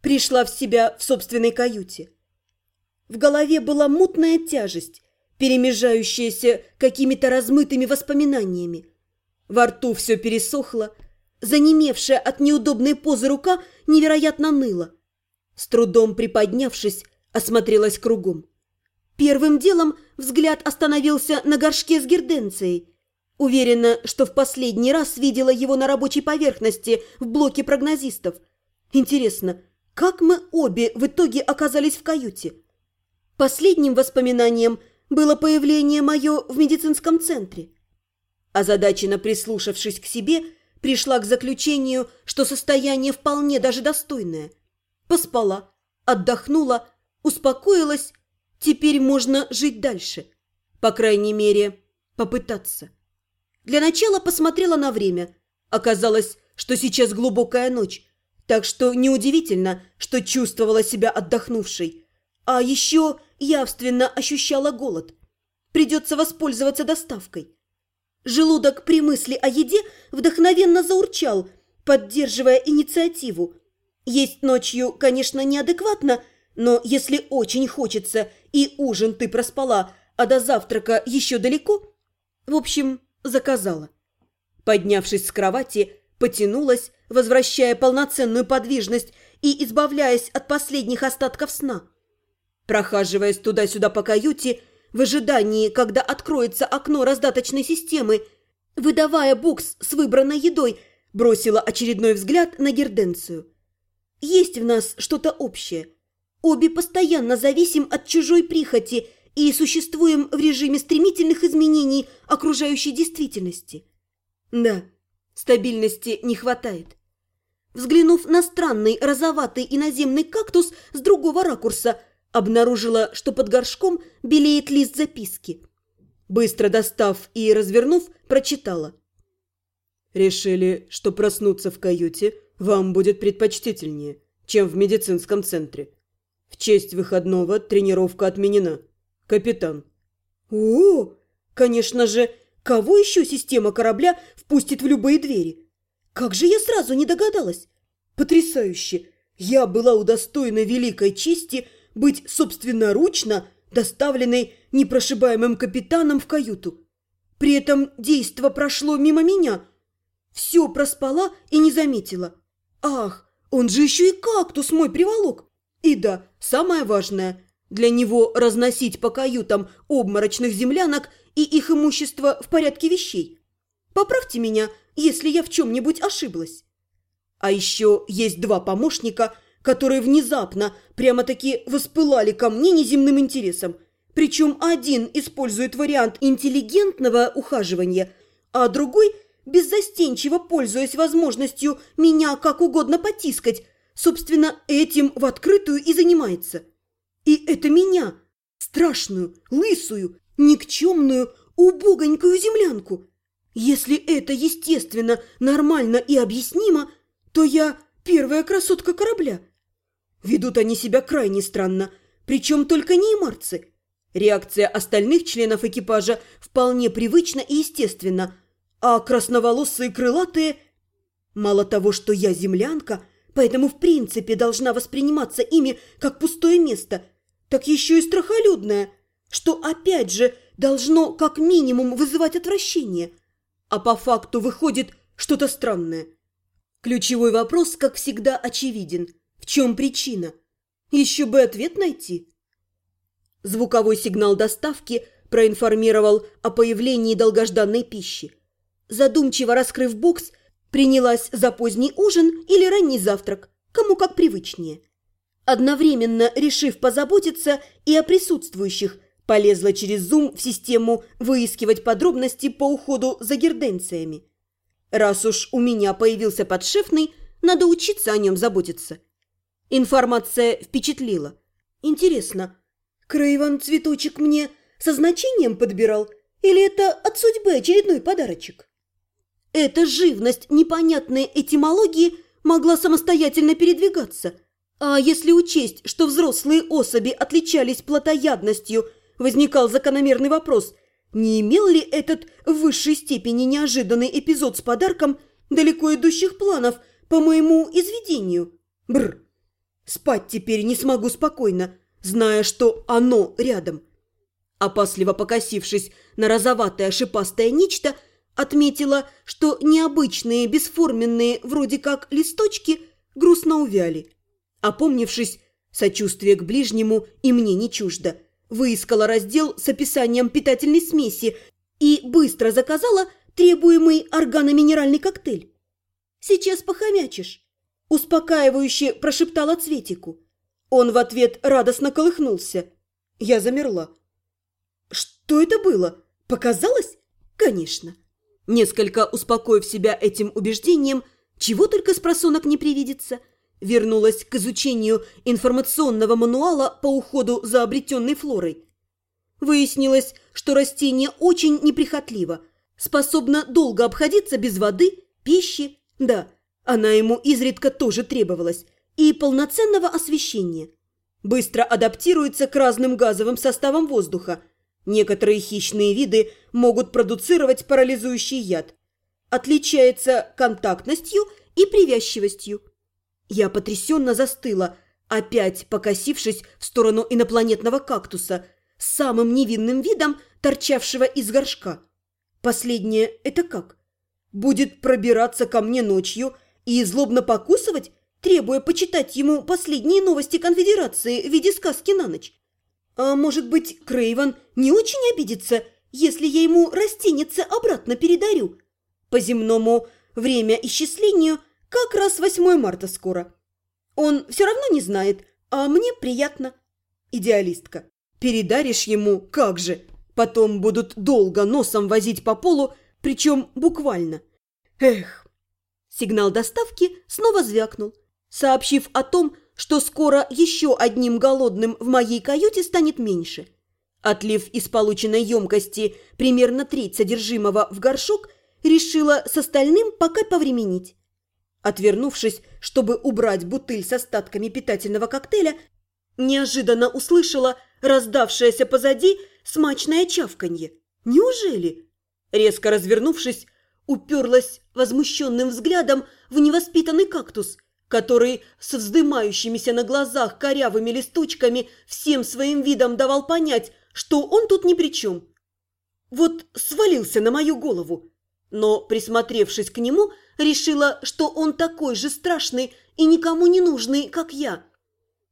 Пришла в себя в собственной каюте. В голове была мутная тяжесть, перемежающаяся какими-то размытыми воспоминаниями. Во рту все пересохло, занемевшая от неудобной позы рука невероятно ныла. С трудом приподнявшись, осмотрелась кругом. Первым делом взгляд остановился на горшке с герденцией. Уверена, что в последний раз видела его на рабочей поверхности в блоке прогнозистов. Интересно, как мы обе в итоге оказались в каюте? Последним воспоминанием было появление мое в медицинском центре. Озадаченно прислушавшись к себе, пришла к заключению, что состояние вполне даже достойное. Поспала, отдохнула, успокоилась, теперь можно жить дальше. По крайней мере, попытаться. Для начала посмотрела на время. Оказалось, что сейчас глубокая ночь, так что неудивительно, что чувствовала себя отдохнувшей. А еще явственно ощущала голод. Придется воспользоваться доставкой. Желудок при мысли о еде вдохновенно заурчал, поддерживая инициативу. Есть ночью, конечно, неадекватно, но если очень хочется и ужин ты проспала, а до завтрака еще далеко, в общем, заказала. Поднявшись с кровати, потянулась, возвращая полноценную подвижность и избавляясь от последних остатков сна. Прохаживаясь туда-сюда по каюте, в ожидании, когда откроется окно раздаточной системы, выдавая бокс с выбранной едой, бросила очередной взгляд на герденцию. Есть в нас что-то общее. Обе постоянно зависим от чужой прихоти и существуем в режиме стремительных изменений окружающей действительности. Да, стабильности не хватает. Взглянув на странный розоватый иноземный кактус с другого ракурса – Обнаружила, что под горшком белеет лист записки. Быстро достав и развернув, прочитала. «Решили, что проснуться в каюте вам будет предпочтительнее, чем в медицинском центре. В честь выходного тренировка отменена. Капитан». «О, конечно же, кого еще система корабля впустит в любые двери? Как же я сразу не догадалась! Потрясающе! Я была удостоена великой чести – быть собственноручно доставленной непрошибаемым капитаном в каюту. При этом действо прошло мимо меня. Все проспала и не заметила. Ах, он же еще и кактус мой приволок. И да, самое важное, для него разносить по каютам обморочных землянок и их имущество в порядке вещей. Поправьте меня, если я в чем-нибудь ошиблась. А еще есть два помощника – которые внезапно прямо-таки воспылали ко мне неземным интересом. Причем один использует вариант интеллигентного ухаживания, а другой, беззастенчиво пользуясь возможностью меня как угодно потискать, собственно, этим в открытую и занимается. И это меня, страшную, лысую, никчемную, убогонькую землянку. Если это естественно, нормально и объяснимо, то я первая красотка корабля – Ведут они себя крайне странно, причем только не имарцы. Реакция остальных членов экипажа вполне привычна и естественна, а красноволосые крылатые... Мало того, что я землянка, поэтому в принципе должна восприниматься ими как пустое место, так еще и страхолюдное, что опять же должно как минимум вызывать отвращение. А по факту выходит что-то странное. Ключевой вопрос, как всегда, очевиден – в чем причина? Еще бы ответ найти. Звуковой сигнал доставки проинформировал о появлении долгожданной пищи. Задумчиво раскрыв бокс, принялась за поздний ужин или ранний завтрак, кому как привычнее. Одновременно решив позаботиться и о присутствующих, полезла через Zoom в систему выискивать подробности по уходу за герденциями. Раз уж у меня появился подшефный, надо учиться о нем заботиться – Информация впечатлила. Интересно, Крейван цветочек мне со значением подбирал или это от судьбы очередной подарочек? Эта живность непонятной этимологии могла самостоятельно передвигаться. А если учесть, что взрослые особи отличались плотоядностью, возникал закономерный вопрос, не имел ли этот в высшей степени неожиданный эпизод с подарком далеко идущих планов – по моему изведению. Бр. Спать теперь не смогу спокойно, зная, что оно рядом. Опасливо покосившись на розоватое шипастое нечто, отметила, что необычные бесформенные вроде как листочки грустно увяли. Опомнившись, сочувствие к ближнему и мне не чуждо, выискала раздел с описанием питательной смеси и быстро заказала требуемый органоминеральный коктейль. «Сейчас похомячишь», – успокаивающе прошептала Цветику. Он в ответ радостно колыхнулся. Я замерла. «Что это было? Показалось? Конечно». Несколько успокоив себя этим убеждением, чего только с просонок не привидится, вернулась к изучению информационного мануала по уходу за обретенной флорой. Выяснилось, что растение очень неприхотливо, способно долго обходиться без воды, пищи, да, она ему изредка тоже требовалась, и полноценного освещения. Быстро адаптируется к разным газовым составам воздуха. Некоторые хищные виды могут продуцировать парализующий яд. Отличается контактностью и привязчивостью. Я потрясенно застыла, опять покосившись в сторону инопланетного кактуса – с самым невинным видом, торчавшего из горшка. Последнее – это как? Будет пробираться ко мне ночью и злобно покусывать, требуя почитать ему последние новости конфедерации в виде сказки на ночь? А может быть, Крейвен не очень обидится, если я ему растеница обратно передарю? По земному время исчислению как раз 8 марта скоро. Он все равно не знает, а мне приятно. Идеалистка. Передаришь ему, как же. Потом будут долго носом возить по полу, причем буквально. Эх. Сигнал доставки снова звякнул, сообщив о том, что скоро еще одним голодным в моей каюте станет меньше. Отлив из полученной емкости примерно треть содержимого в горшок, решила с остальным пока повременить. Отвернувшись, чтобы убрать бутыль с остатками питательного коктейля, неожиданно услышала – раздавшееся позади смачное чавканье. Неужели? Резко развернувшись, уперлась возмущенным взглядом в невоспитанный кактус, который с вздымающимися на глазах корявыми листочками всем своим видом давал понять, что он тут ни при чем. Вот свалился на мою голову, но, присмотревшись к нему, решила, что он такой же страшный и никому не нужный, как я.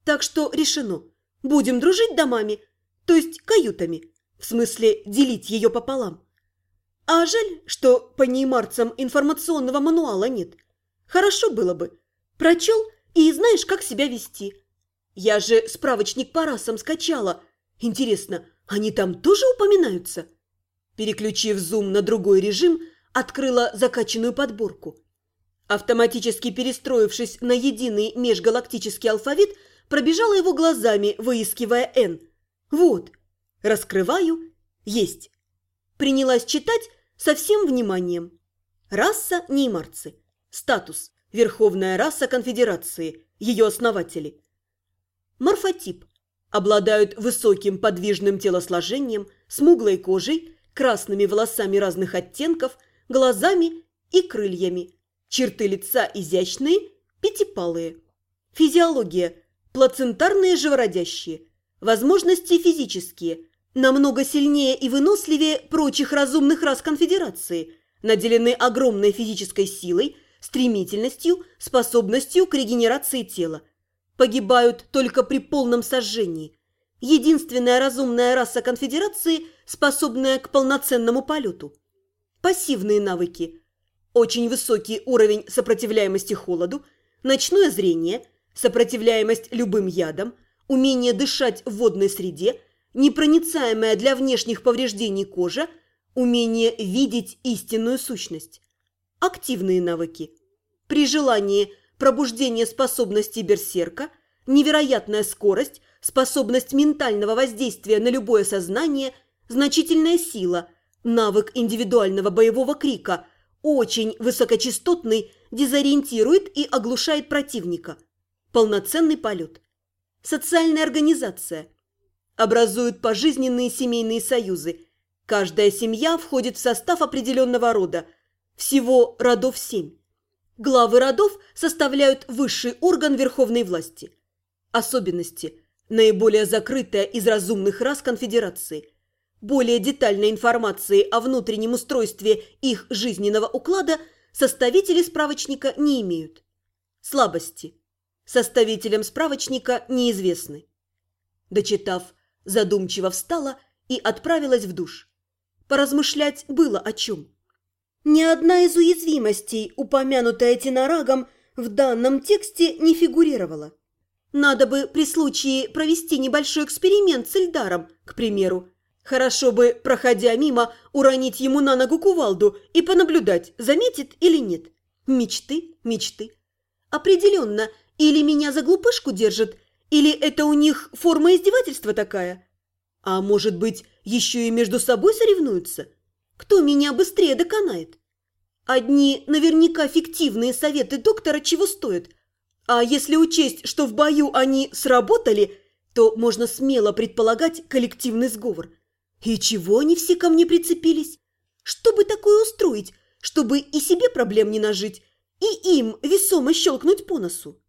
Так что решено. Будем дружить домами, то есть каютами, в смысле делить ее пополам. А жаль, что по неймарцам информационного мануала нет. Хорошо было бы. Прочел и знаешь, как себя вести. Я же справочник по расам скачала. Интересно, они там тоже упоминаются? Переключив зум на другой режим, открыла закачанную подборку. Автоматически перестроившись на единый межгалактический алфавит – пробежала его глазами, выискивая «Н». «Вот». Раскрываю. Есть. Принялась читать со всем вниманием. Раса неймарцы. Статус. Верховная раса конфедерации. Ее основатели. Морфотип. Обладают высоким подвижным телосложением, смуглой кожей, красными волосами разных оттенков, глазами и крыльями. Черты лица изящные, пятипалые. Физиология плацентарные живородящие, возможности физические, намного сильнее и выносливее прочих разумных рас конфедерации, наделены огромной физической силой, стремительностью, способностью к регенерации тела. Погибают только при полном сожжении. Единственная разумная раса конфедерации, способная к полноценному полету. Пассивные навыки. Очень высокий уровень сопротивляемости холоду, ночное зрение – сопротивляемость любым ядам, умение дышать в водной среде, непроницаемая для внешних повреждений кожа, умение видеть истинную сущность. Активные навыки. При желании пробуждение способности берсерка, невероятная скорость, способность ментального воздействия на любое сознание, значительная сила, навык индивидуального боевого крика, очень высокочастотный, дезориентирует и оглушает противника – полноценный полет. Социальная организация. Образуют пожизненные семейные союзы. Каждая семья входит в состав определенного рода. Всего родов семь. Главы родов составляют высший орган верховной власти. Особенности – наиболее закрытая из разумных рас конфедерации. Более детальной информации о внутреннем устройстве их жизненного уклада составители справочника не имеют. Слабости. Составителям справочника неизвестны. Дочитав, задумчиво встала и отправилась в душ. Поразмышлять было о чем. Ни одна из уязвимостей, упомянутая Тинорагом, в данном тексте не фигурировала. Надо бы при случае провести небольшой эксперимент с Эльдаром, к примеру. Хорошо бы, проходя мимо, уронить ему на ногу кувалду и понаблюдать, заметит или нет. Мечты, мечты. Определенно, или меня за глупышку держат, или это у них форма издевательства такая. А может быть, еще и между собой соревнуются? Кто меня быстрее доконает? Одни наверняка фиктивные советы доктора чего стоят – а если учесть, что в бою они сработали, то можно смело предполагать коллективный сговор. И чего они все ко мне прицепились? Чтобы такое устроить, чтобы и себе проблем не нажить, и им весомо щелкнуть по носу?